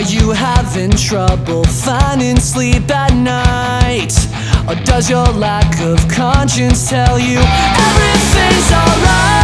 Are you having trouble finding sleep at night? Or does your lack of conscience tell you everything's alright?